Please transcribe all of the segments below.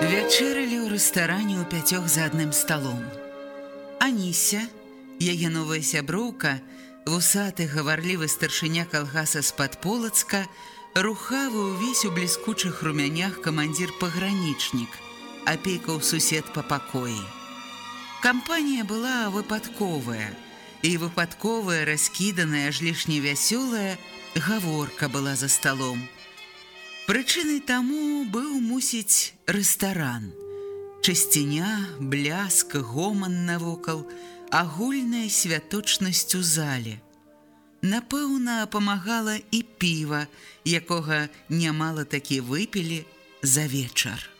Вячэралі ў рэстаране ў пяцёх за адным сталом. Аніся, яе новая сяброўка, вусаты гаварлівы старшыня калгаса з-пад полацка, рухавы ўвесь у бліскучых румянях камандзір пагранічнік, апейкаў сусед па пакоі. Кампанія была выпадковая, і выпадковая, раскіданая, аж лішне вясёлая, гаворка была за сталом. Прычынай таму быў мусіць рэстаран. Часціня, бляск, гоман навокал, агульная святочнасць у зале. Напэўна, памагала і піва, якога нямала такі выпілі за вечар.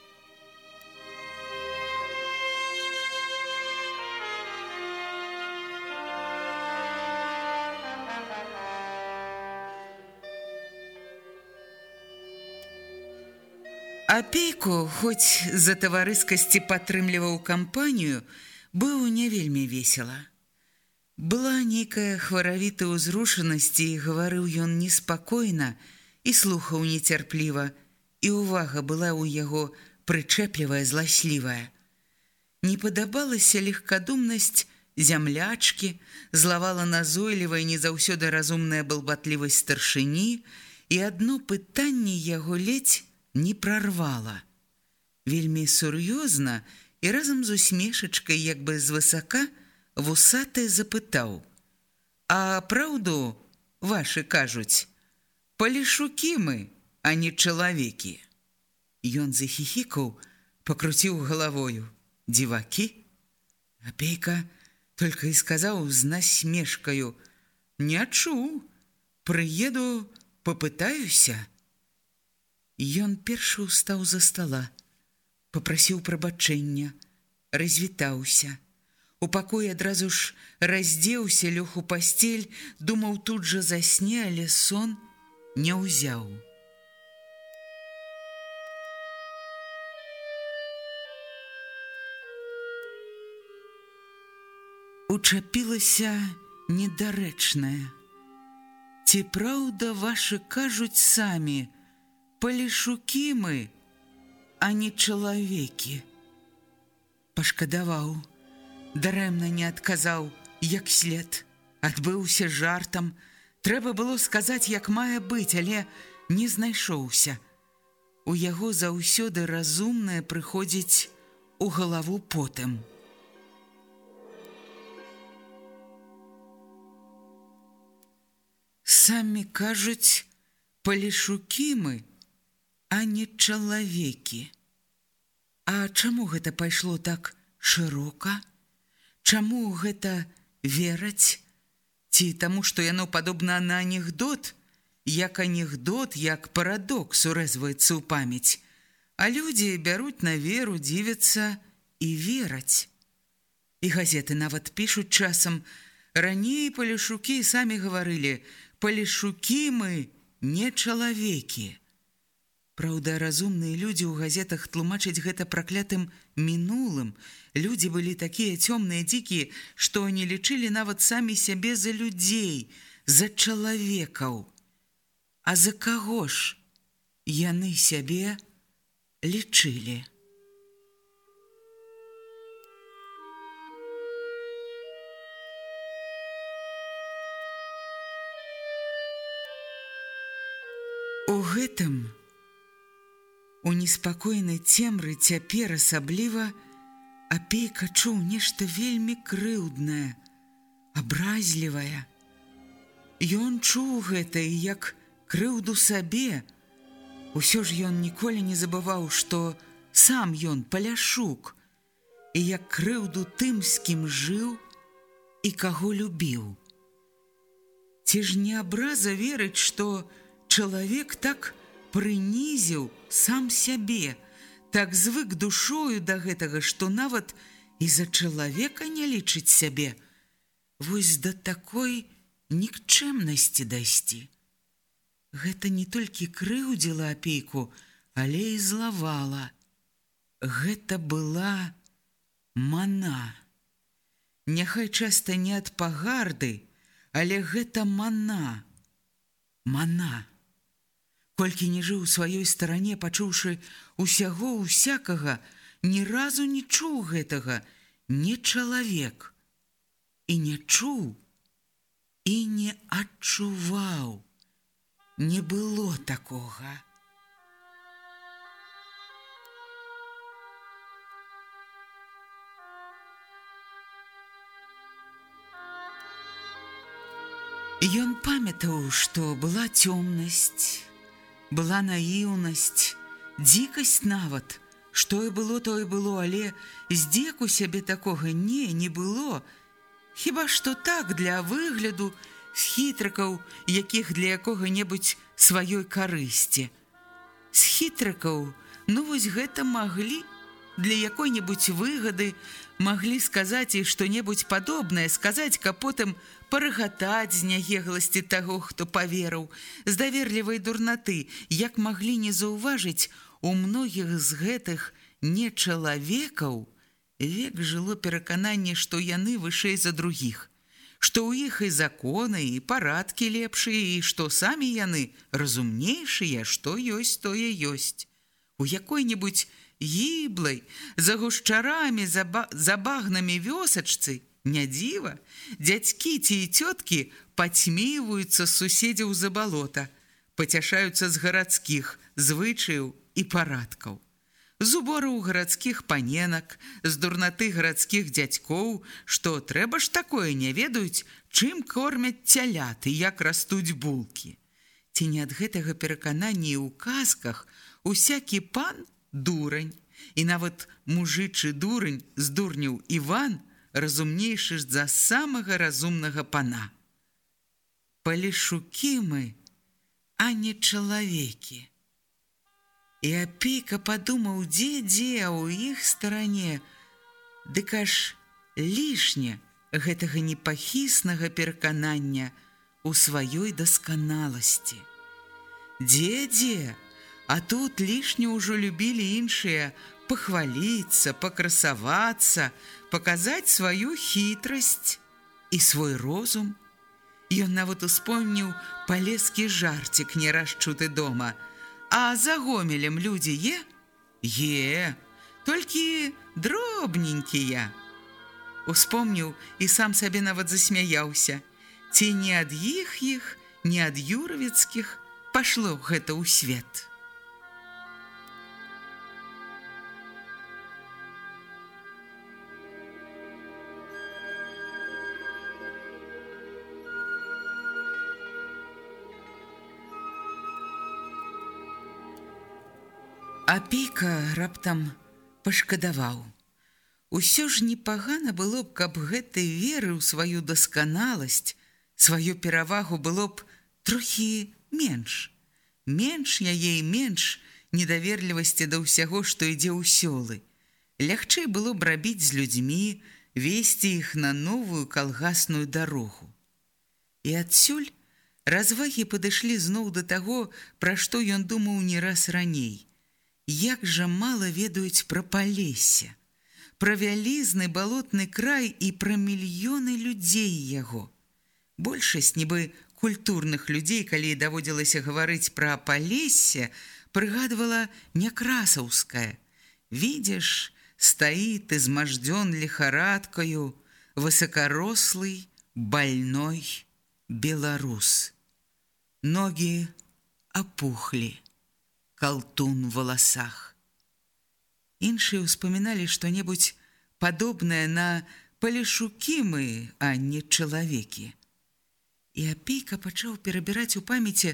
Апейку, хоць за таварыскасці падтрымліваў кампанію, быў не вельмі весела. Была нейкая хваравіта ўзрушанасці і гаварыў ён неспакойна і слухаў нецярпліва, і ўвага была ў яго прычэплівая зласлівая. Не падабалася легкадумнасць зямлячкі, злавала назойлівая не заўсёды разумная балбатлівасць старшыні, і адно пытанне яго ледзь не прорвала. Вельмі сур'ёзна і разам з усмешачкай як бы звысака вусаты запытаў: « А праўду вашы кажуць: Палішукі мы, а не чалавекі. Ён захіхікаў, пакруціў галавою: дзівакі. Апейка только і сказаў з насмешкаю: « Не чуў, прыеду, попытаюся, Ён першы ўстаў за стола, попрасіў прабачэння, развітаўся. У пакоі адразу ж раздзеўся лёг у пасцель, думаў тут жа засне, але сон не ўзяў. Учапілася недарэчнае. Ці праўда вашы кажуць самі, палішукі мы, а не чалавекі. Пашкадаваў, дарэмна не адказаў, як след, адбыўся жартам, трэба было сказаць, як мае быць, але не знайшоўся. У яго заўсёды разумнае прыходзіць у галаву потым. Самі кажуць, палішукі мы, а не чалавекі. А чаму гэта пайшло так шырока? Чаму гэта вераць? Ці таму, што яно падобна на анекдот, як анекдот, як парадокс урэзваецца ў памяць, А людзі бяруць на веру, дзівяцца і вераць. І газеты нават пішуць часам: раней палішукі самі гаварылі: палішукі мы не чалавекі. Праўда, разумныя людзі ў газетах тлумачаць гэта праклятым мінулым. Людзі былі такія цёмныя дзікія, што не лічылі нават самі сябе за людзей, за чалавекаў. А за каго ж яны сябе лічылі? У гэтым, У неспакойнай цемры цяпер асабліва апейка чуў нешта вельмі крыўднае, абразлівая. Ён чуў гэта і як крыўду сабе. Усё ж ён ніколі не забываў, што сам ён паляшук, і як крыўду тым, з кім жыў і каго любіў. Ці ж не абраза верыць, што чалавек так прынізіў сам сябе, так звык душою да гэтага, што нават і за чалавека не лічыць сябе, вось да такой нікчэмнасці дайсці. Гэта не толькі крыўдзіла апейку, але і злавала. Гэта была мана. Няхай часта не ад пагарды, але гэта мана. Мана. Колькі не жыў у сваёй старане, пачуўшы усяго усякага, ні разу не чуў гэтага, не чалавек і не чуў і не адчуваў. Не было такога. Ён памятаў, што была цёмнасць, была наіўнасць, дзікасць нават, што і было тое было, але здзеку сябе такога не не было. Хіба што так для выгляду з хітракаў, якіх для якога-небудзь сваёй карысці. З хітракаў, ну вось гэта маглі для якой-небудзь выгады маглі сказаць і што-небудзь падобнае сказаць, каб потым парагатаць з нягегласці таго, хто паверыў, з даверлівай дурнаты, як маглі не заўважыць у многіх з гэтых нечалавекаў, век жыло перакананне, што яны вышэй за другіх, што ў іх і законы і парадкі лепшыя і што самі яны разумнейшыя, што ёсць тое ёсць. У якой-небудзь гіблай, за гушчарамі, за, ба за багнамі вёсачцы, Не дзіва, дзядзькі ці і цёткі пацьміваюцца суседзяў за балота, пацяшаюцца з гарадскіх звычаяў і парадкаў. З убораў гарадскіх паненак, з дурнаты гарадскіх дзядзькоў, што трэба ж такое не ведаюць, чым кормяць цяляты, як растуць булкі. Ці не ад гэтага пераканання ў казках усякі пан дурань, і нават мужычы дурань з дурняў Іван, разумнейшы ж за самага разумнага пана. Палішукі мы, а не чалавекі. І апейка падумаў, дзе дзе у іх старане, Дык аж лішне гэтага непахіснага пераканання у сваёй дасканаласці. Дзе дзе, а тут лішне ўжо любілі іншыя пахваліцца, пакрасавацца, паказаць сваю хітрасць і свой розум. Ён нават успомніў палескі жарцік не расчуты дома. А за гомелем людзі е? Е, толькі дробненькія. Успомніў і сам сабе нават засмяяўся. Ці не ад іх іх, не ад юравецкіх пашло гэта ў свет. Апейка раптам пашкадаваў. Усё ж непагана было б, каб гэтай веры ў сваю дасканаласць, сваю перавагу было б трохі менш. Менш яе і менш недаверлівасці да ўсяго, што ідзе ў сёлы. Лягчэй было б рабіць з людзьмі, весці іх на новую калгасную дарогу. І адсюль развагі падышлі зноў да таго, пра што ён думаў не раз раней як жа мала ведаюць пра палесе, пра вялізны балотны край і пра мільёны людзей яго. Большасць нібы культурных людзей, калі даводзілася гаварыць пра палесе, прыгадвала някрасаўская. Відзеш, стаіт измождён лихорадкою, высокорослый, больной беларус. Ноги опухли калтун в валасах. Іншыя ўспаміналі што-небудзь падобнае на палешукі мы, а не чалавекі. І апейка пачаў перабіраць у памяці,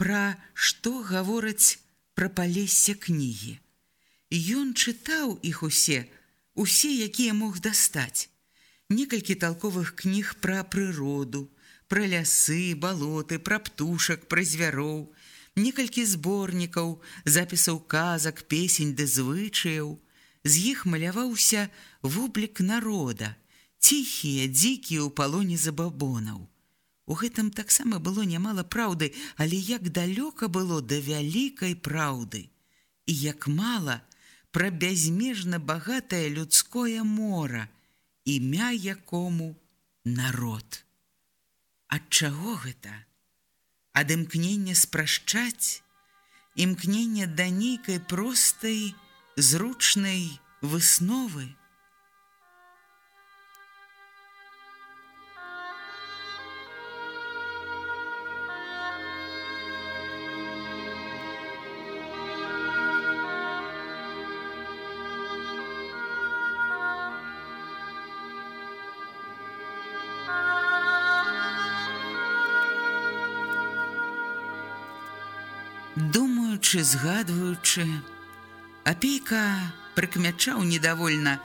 пра што гавораць пра палесся кнігі. Ён чытаў іх усе, усе, якія мог дастаць. Некалькі талковых кніг пра прыроду, пра лясы, балоты, пра птушак, пра звяроў, некалькі зборнікаў, запісаў казак, песень ды звычаяў. З іх маляваўся вублік народа, ціхія, дзікія ў палоне забабонаў. У гэтым таксама было нямала праўды, але як далёка было да вялікай праўды. І як мала пра бязмежна багатае людское мора, імя якому народ. Ад чаго гэта? Ад імкнення спрашчаць, імкнення да нейкай простай, зручнай высновы, Думаючы, згадваючы, апейка прыкмячаў недовольна,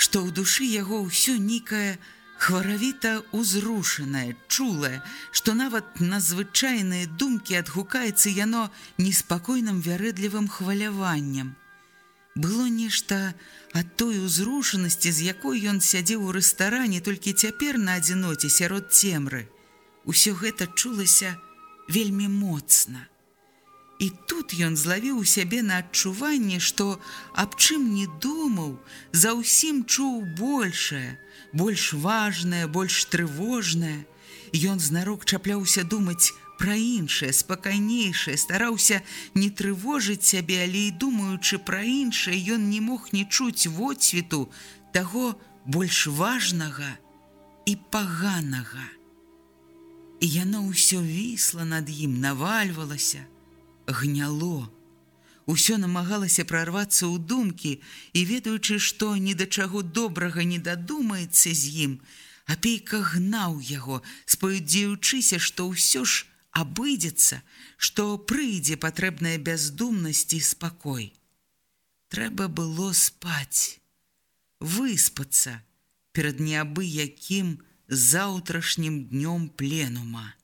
што ў душы яго ўсё нейкае хваравіта ўзрушанае, чулае, што нават на звычайныя думкі адгукаецца яно неспакойным вярэдлівым хваляваннем. Было нешта ад той узрушанасці, з якой ён сядзеў у рэстаране толькі цяпер на адзіноце сярод цемры. Усё гэта чулася вельмі моцна. І тут ён злавіў у сябе на адчуванне, што аб чым не думаў, за ўсім чуў большее, больш важнае, больш трывожнае. Ён знарок чапляўся думаць пра іншае, спакайнейшае, стараўся не трывожыць сябе, але і думаючы пра іншае, ён не мог не чуць водсвету таго больш важнага і паганага. І яно ўсё вісла над ім, навальвалася, гняло. Усё намагалася прарвацца ў думкі і ведаючы, што ні да чаго добрага не дадумаецца з ім, апейка гнаў яго, спаудзеючыся, што ўсё ж абыдзецца, што прыйдзе патрэбная бяздумнасць і спакой. Трэба было спаць, выспацца перад неабыякім заўтрашнім днём пленума.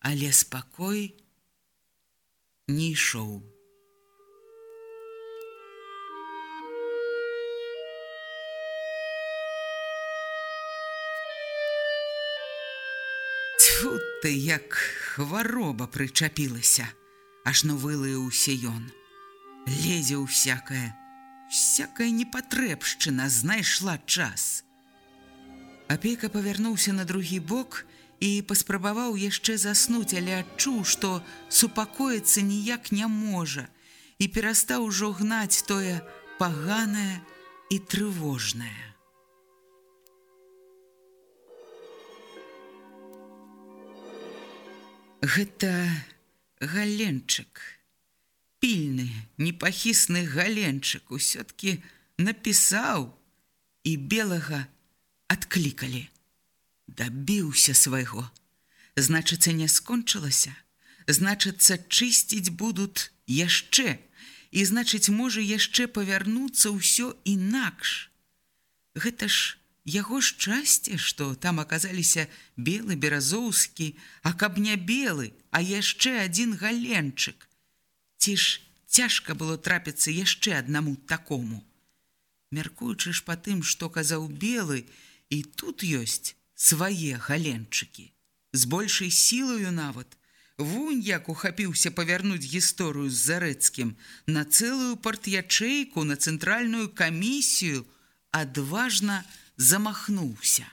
Але спакой, не ішоў. Тьфу ты, як хвароба прычапілася, аж ну вылаяўся ён. Лезе ўсякае, всякая непатрэбшчына знайшла час. Апейка павярнуўся на другі бок і і паспрабаваў яшчэ заснуць, але адчуў, што супакоіцца ніяк не можа і перастаў ужо гнаць тое паганае і трывожнае. Гэта галенчык, пільны, непахісны галенчык усё-ткі напісаў і белага адклікалі дабіўся свайго. Значыцца, не скончылася, значыцца, чысціць будуць яшчэ, і значыць, можа яшчэ павярнуцца ўсё інакш. Гэта ж яго шчасце, што там аказаліся белы беразоўскі, а каб не белы, а яшчэ адзін галенчык. Ці ж цяжка было трапіцца яшчэ аднаму такому. Мяркуючы ж па тым, што казаў белы, і тут ёсць свае галенчыкі. З большай сілаю нават, Вунь як ухапіўся павярнуць гісторыю з зарэцкім на цэлую парт'ячэйку на цэнтральную камісію, адважна замахнуўся.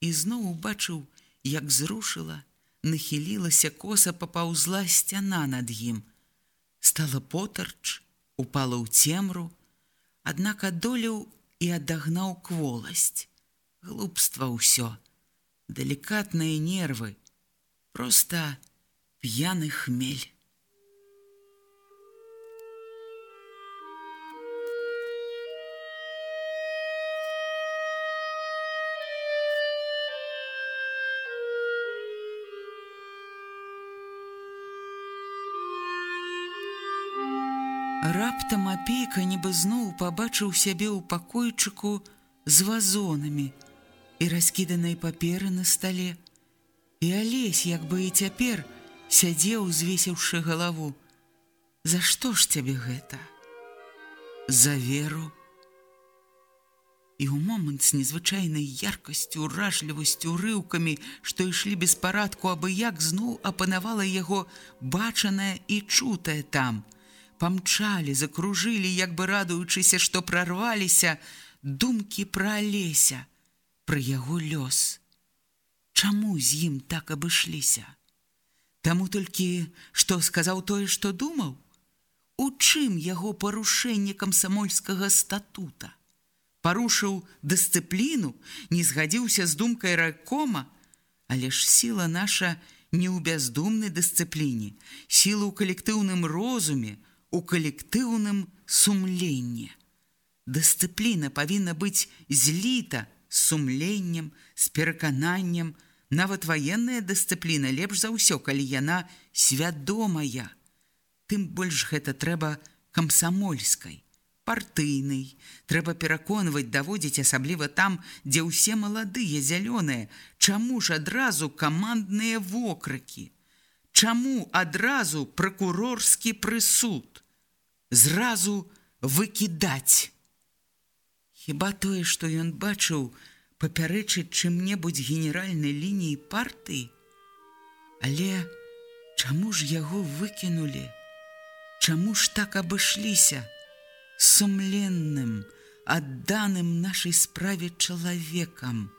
І зноў убачыў, як зрушыла, нахілілася коса папаўзла сцяна над ім. Стала потарч, упала ў цемру, аднак адолеў і адагнаў кволасць глупства ўсё, далікатныя нервы, проста п'яны хмель. Раптам апейка нібы зноў пабачыў сябе ў пакойчыку з вазонамі – і раскіданай паперы на стале. І алесь, як бы і цяпер, сядзеў, звесіўшы галаву. За што ж цябе гэта? За веру. І ў момант з незвычайнай яркасцю, уражлівасцю, рыўкамі, што ішлі без парадку, абы як зноў апанавала яго бачанае і чутае там. Памчалі, закружылі, як бы радуючыся, што прарваліся думкі пра алеся, пра яго лёс. Чаму з ім так абышліся? Таму толькі, што сказаў тое, што думаў, у чым яго парушэнне камсамольскага статута? Парушыў дысцыпліну, не згадзіўся з думкай райкома, але ж сіла наша не ў бяздумнай дысцыпліне, сіла ў калектыўным розуме, у калектыўным сумленні. Дысцыпліна павінна быць зліта з сумленнем, з перакананнем, Нават ваенная дысцыпліна лепш за ўсё, калі яна свядомая. Тым больш гэта трэба камсамольскай, партыйнай. Трэба пераконваць, даводзіць асабліва там, дзе ўсе маладыя зялёныя, чаму ж адразу камандныя вокрыкі. Чаму адразу пракурорскі прысуд? Зразу выкідаць. Хіба тое, што ён бачыў, папярэчыць чым-небудзь генеральнай лініі партыі, Але чаму ж яго выкінулі? Чаму ж так абышліся сумленным, адданым нашай справе чалавекам,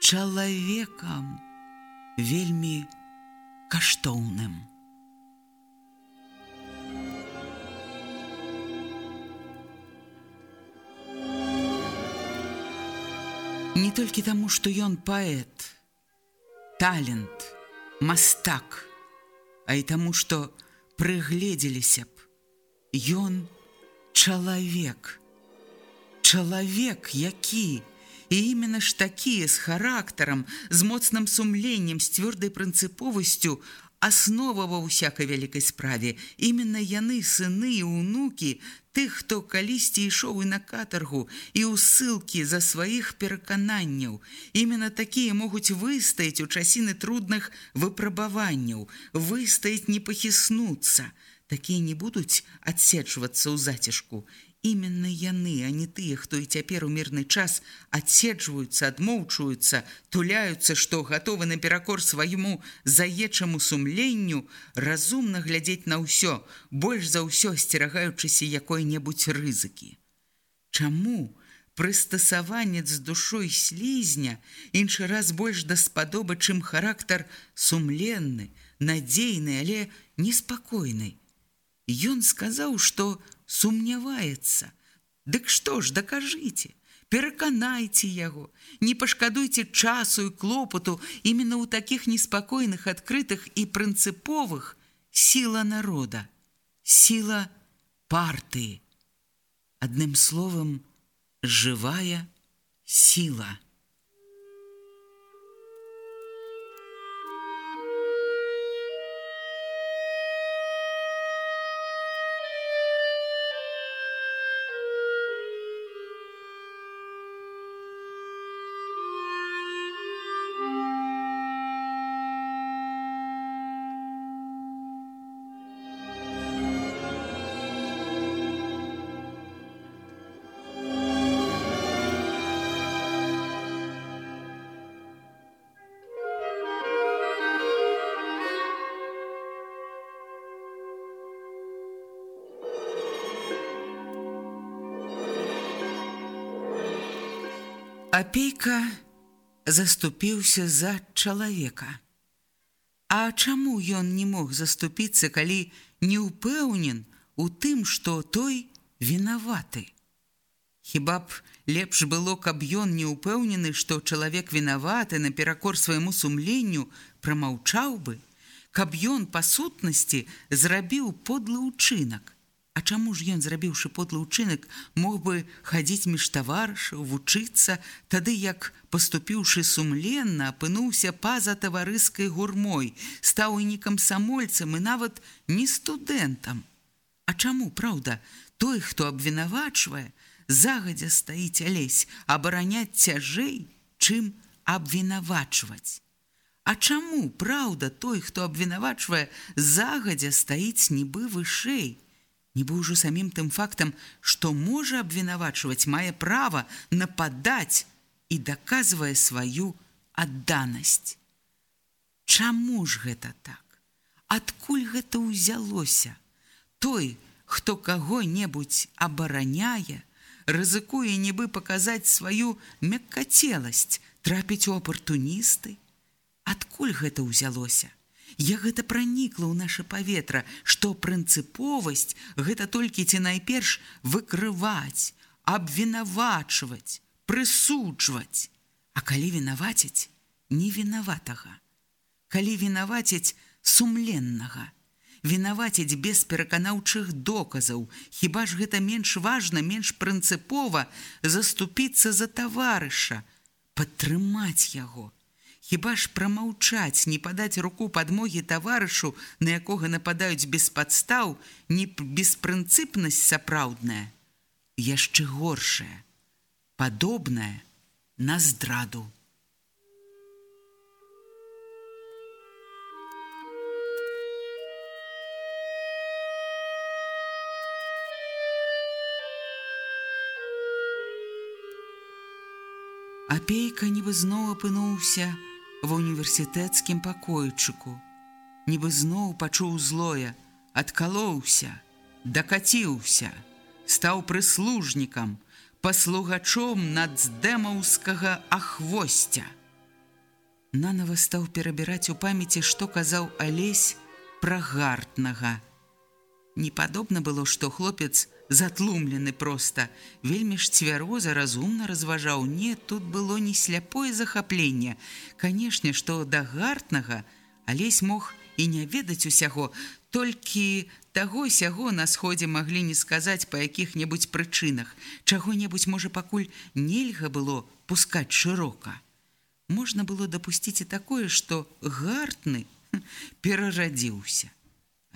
чалавекам вельмі каштоўным. Не толькі таму, што ён паэт, талент, мастак, а і таму, што прыгледзеліся б. Ён чалавек. Чалавек, які, і іменно ж такія з характарам, з моцным сумленнем, з цвёрдай прынцыповасцю, аснова ва ўсякай вялікай справе. Іменно яны, сыны і ўнукі, тых, хто калісьці ішоў і на катаргу і ў ссылкі за сваіх перакананняў. Именно такія могуць выстаяць у часіны трудных выпрабаванняў, выстаяць не пахіснуцца. Такія не будуць адсечвацца ў зацішку. Именно яны, а не тыя, хто і цяпер у мірны час адседжваюцца, адмоўчваюцца, туляюцца, што гатовы наперакор свайму заечаму сумленню разумна глядзець на ўсё, больш за ўсё асцерагаючыся якой-небудзь рызыкі. Чаму прыстасаванец з душой слізня іншы раз больш даспадоба, чым характар сумленны, надзейны, але неспакойны. Ён сказаў, што, сумняваецца. Дык што ж дакажыце, пераканайце яго, не пашкадуйце часу і клопату именно ў такіх неспакойных адкрытых і прынцыповых сіла народа, сіла партыі. Адным словам, жывая сіла. Апейка заступіўся за чалавека. А чаму ён не мог заступіцца, калі не ўпэўнен у тым, што той вінаваты? Хіба б лепш было, каб ён не ўпэўнены, што чалавек вінаваты наперакор свайму сумленню прамаўчаў бы, каб ён па сутнасці зрабіў подлы ўчынак. А чаму ж ён, зрабіўшы подлы ўчынак, мог бы хадзіць між таварышаў, вучыцца, тады як, паступіўшы сумленна, апынуўся па-за таварыскай гурмой, стаў і не камсамольцам і нават не студэнтам. А чаму праўда, той, хто абвінавачвае, загадзя стаіць алесь, абараняць цяжэй, чым абвінавачваць. А чаму праўда той, хто абвінавачвае, загадзя стаіць нібы вышэй, нібы ўжо самім тым фактам, што можа абвінавачваць мае права нападаць і даказвае сваю адданасць. Чаму ж гэта так? Адкуль гэта ўзялося? Той, хто каго-небудзь абараняе, рызыкуе нібы паказаць сваю мяккацеласць, трапіць у апартуністы, адкуль гэта ўзялося я гэта пранікла ў наше паветра што прынцыповасць гэта толькі ці найперш выкрываць абвінавачваць прысуджваць. А калі вінаваціць не вінаватага. Калі вінаваціць сумленнага вінаваціць без пераканаўчых доказаў хіба ж гэта менш важна менш прынцыпова заступіцца за таварыша падтрымаць яго Хіба ж прамаўчаць, не падаць руку падмогі таварышу, на якога нападаюць без падстаў, не беспрынцыпнасць сапраўдная, яшчэ горшая, падобная на здраду. Апейка нібы зноў апынуўся, ва універсітэцкім пакойчыку. Нібы зноў пачуў злое, адкалоўся, дакаціўся, стаў прыслужнікам, паслугачом нацдэмаўскага ахвосця. Нанова стаў перабіраць у памяці, што казаў алесь пра гартнага. Не падобна было, што хлопец, затлумлены проста вельмі ж цвяроза разумна разважаў не тут было не сляпое захапленне канешне што да гартнага алесь мог і не ведаць усяго. Толькі таго сяго на сходзе маглі не сказаць па якіх-небудзь прычынах. Чаго-небудзь можа пакуль нельга было пускаць шырока. Можна было дапусціць і такое што гартны перарадзіўся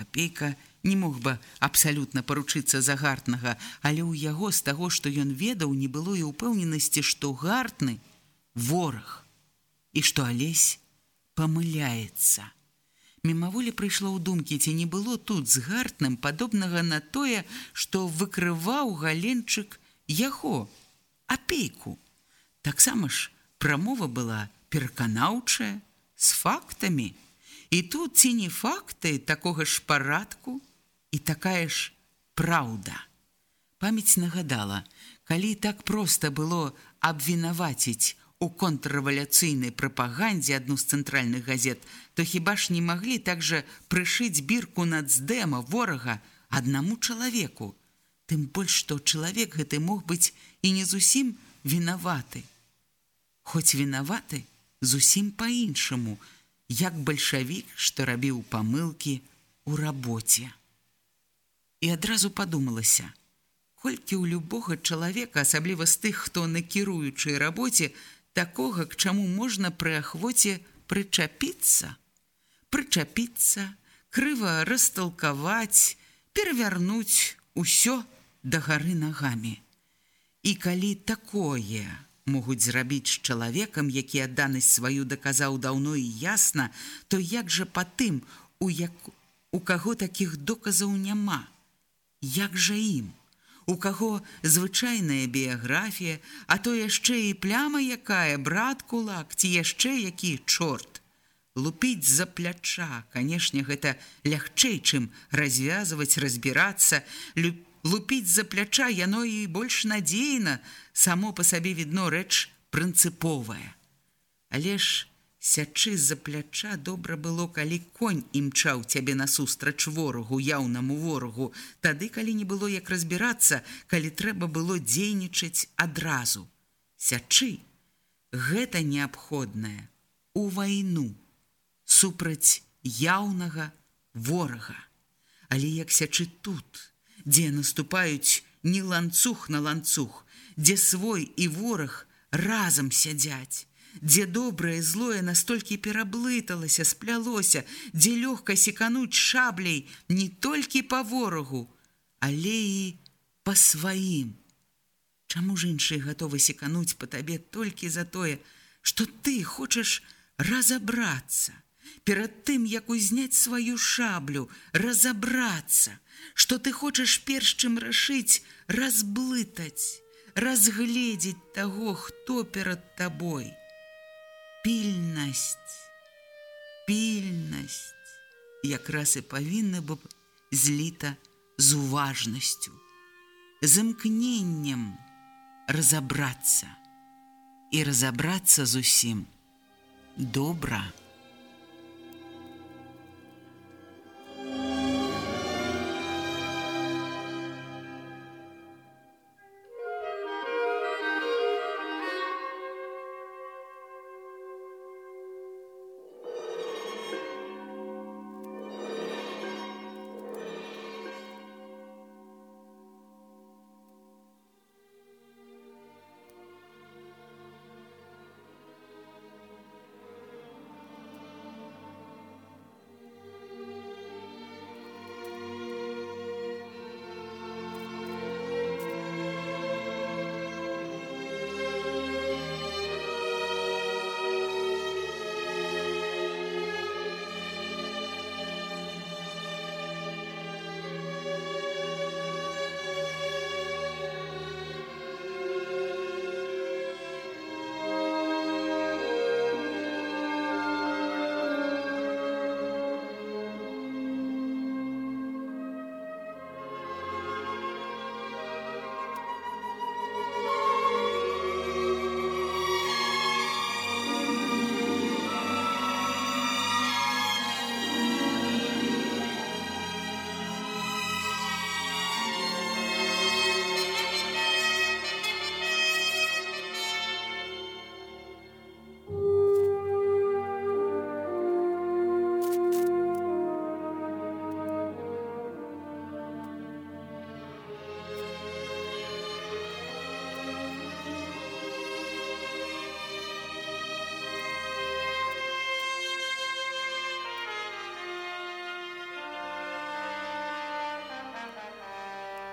апейка не мог бы абсалютна паручыцца за гартнага, але ў яго з таго, што ён ведаў, не было і ўпэўненасці, што гартны вораг і што алесь памыляецца. Мімаволі прыйшло ў думкі, ці не было тут з гартным падобнага на тое, што выкрываў галенчык яго апейку. Таксама ж прамова была пераканаўчая з фактамі. І тут ці не факты такога ж парадку, і такая ж праўда. Памяць нагадала, калі так проста было абвінаваціць у контррэвалюцыйнай прапагандзе адну з цэнтральных газет, то хіба ж не маглі так жа прышыць бірку нацдэма ворага аднаму чалавеку. Тым больш што чалавек гэты мог быць і не зусім вінаваты. Хоць вінаваты зусім па-іншаму, як бальшавік, што рабіў памылкі ў рабоце і адразу падумалася: колькі ў любога чалавека, асабліва з тых, хто на кіруючай рабоце, такога, к чаму можна пры ахвоце прычапіцца, прычапіцца, крыва расталкаваць, перавярнуць усё да гары нагамі. І калі такое могуць зрабіць з чалавекам, які адданасць сваю даказаў даўно і ясна, то як жа па тым, у, як... у каго такіх доказаў няма, як жа ім? У каго звычайная біяграфія а то яшчэ і пляма якая брат кулак ці яшчэ які чорт. Лупіць за пляча канешне гэта лягчэй чым развязываць разбірацца лупіць за пляча яно і больш надзейна само па сабе відно рэч прынцыповая але ж Сячы з-за пляча добра было, калі конь імчаў цябе насустрач ворагу, яўнаму ворагу, тады калі не было як разбірацца, калі трэба было дзейнічаць адразу. Сячы гэта неабходнае у вайну супраць яўнага ворага. Але як сячы тут, дзе наступаюць не ланцуг на ланцуг, дзе свой і вораг разам сядзяць, дзе добрае злое настолькі пераблыталася, сплялося, дзе лёгка секануць шабляй не толькі па ворагу, але і па сваім. Чаму ж іншыя гатовы секануць па табе толькі за тое, што ты хочаш разабрацца, перад тым, як узняць сваю шаблю, разабрацца, што ты хочаш перш чым рашыць, разблытаць, разгледзець таго, хто перад табой. Пільнасць, пільнасць якраз і павінна б зліта з уважнасцю, з імкненнем разабрацца і разабрацца зусім добра.